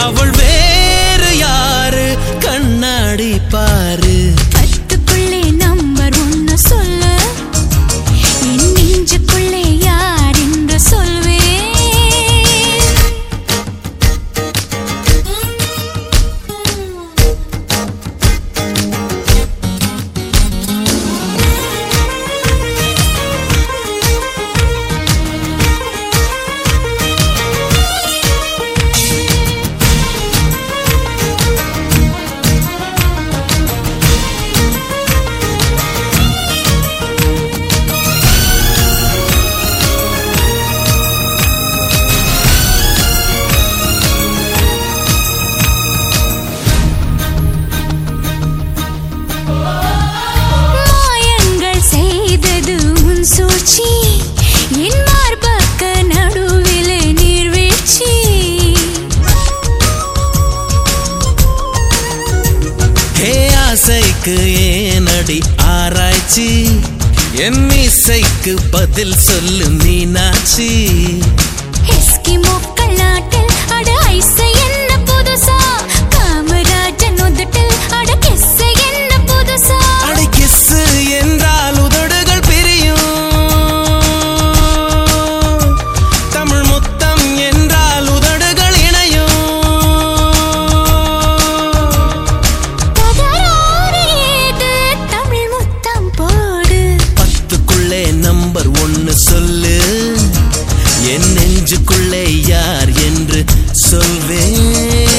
அவள் நீர்வீழ்ச்சி என் மார்பக்க நடுவில் நீர்வீழ்ச்சி ஆசைக்கு ஏனடி ஆராய்ச்சி? என் இசைக்கு பதில் சொல்லு மீனாட்சி. நெஞ்சுக்குள்ளே யார் என்று சொல்வேன்.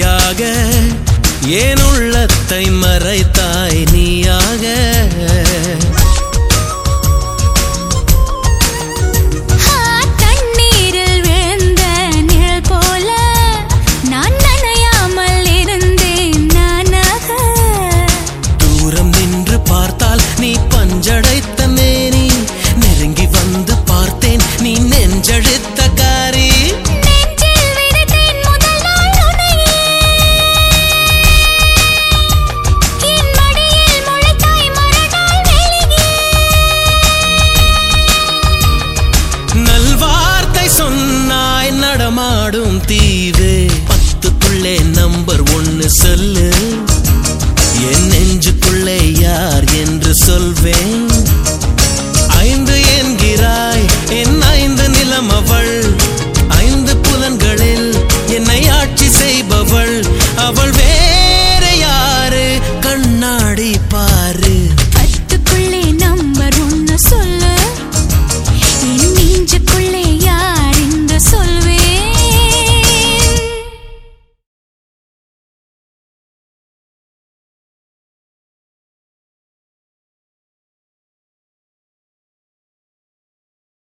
பொய்யாக ஏன் உள்ளத்தை மறைத்தாய் நீயாக?